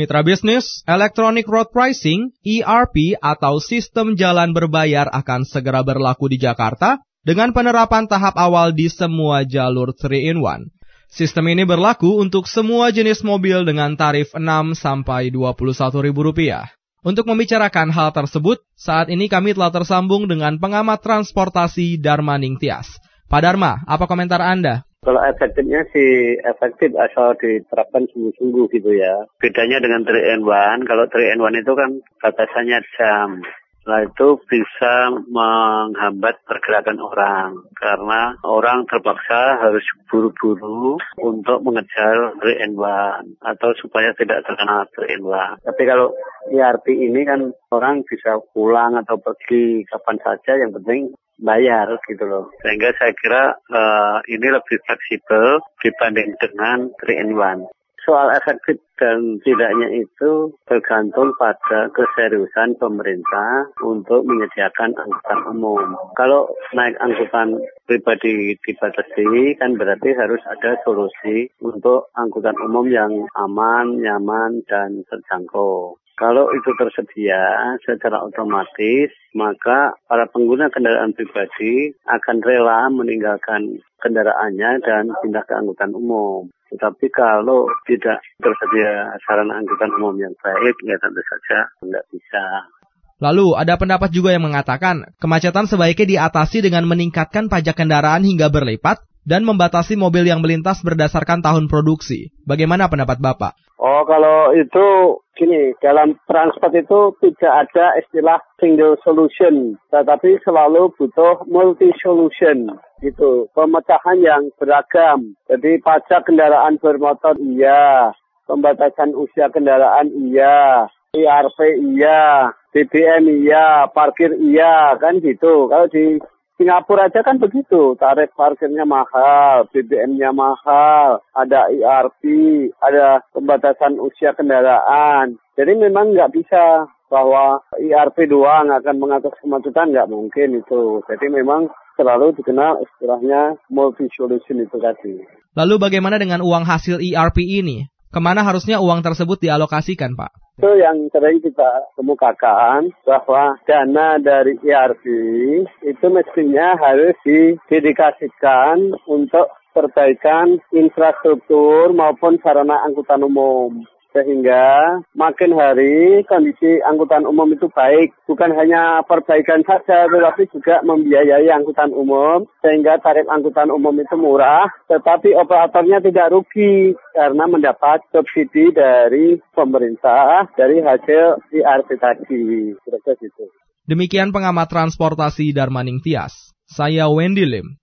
Mitra bisnis, Electronic Road Pricing, ERP atau sistem jalan berbayar akan segera berlaku di Jakarta dengan penerapan tahap awal di semua jalur 3-in-1. Sistem ini berlaku untuk semua jenis mobil dengan tarif 6 sampai 21 ribu rupiah. Untuk membicarakan hal tersebut, saat ini kami telah tersambung dengan pengamat transportasi Darmaning Tias. Pak Dharma, apa komentar Anda? Kalau efektifnya sih efektif asal diterapkan sungguh-sungguh gitu ya. Bedanya dengan 3N1, kalau 3N1 itu kan batasannya jam. Setelah itu bisa menghambat pergerakan orang karena orang terpaksa harus buru-buru untuk mengejar 3N1 atau supaya tidak terkena 3N1. Tapi kalau ERP ini kan orang bisa pulang atau pergi kapan saja yang penting bayar gitu loh. Sehingga saya kira uh, ini lebih fleksibel dibanding dengan 3 in 1 soal efektif dan tidaknya itu tergantung pada keseriusan pemerintah untuk menyediakan angkutan umum. Kalau naik angkutan pribadi dibatasi kan berarti harus ada solusi untuk angkutan umum yang aman, nyaman, dan terjangkau. Kalau itu tersedia secara otomatis, maka para pengguna kendaraan pribadi akan rela meninggalkan kendaraannya dan pindah ke angkutan umum. Tetapi kalau tidak tersedia sarana angkutan umum yang baik, ya tentu saja tidak bisa. Lalu, ada pendapat juga yang mengatakan, kemacetan sebaiknya diatasi dengan meningkatkan pajak kendaraan hingga berlipat dan membatasi mobil yang melintas berdasarkan tahun produksi. Bagaimana pendapat Bapak? Oh, kalau itu gini, dalam transport itu tidak ada istilah single solution, tetapi selalu butuh multi solution gitu. Pemecahan yang beragam. Jadi pajak kendaraan bermotor iya, pembatasan usia kendaraan iya, IRP iya, BBM iya, parkir iya, kan gitu. Kalau di Singapura aja kan begitu, tarif parkirnya mahal, BBM-nya mahal, ada ERP, ada pembatasan usia kendaraan. Jadi memang nggak bisa bahwa ERP doang akan mengatur kemacetan, nggak mungkin itu. Jadi memang selalu dikenal istilahnya multi solution itu tadi. Lalu bagaimana dengan uang hasil ERP ini? Ke mana harusnya uang tersebut dialokasikan, Pak? Itu yang sering kita kemukakan bahwa dana dari ERP itu mestinya harus didedikasikan untuk perbaikan infrastruktur maupun sarana angkutan umum sehingga makin hari kondisi angkutan umum itu baik bukan hanya perbaikan saja tetapi juga membiayai angkutan umum sehingga tarif angkutan umum itu murah tetapi operatornya tidak rugi karena mendapat subsidi dari pemerintah dari hasil IRP tadi Demikian pengamat transportasi Darmaning Tias. Saya Wendy Lim.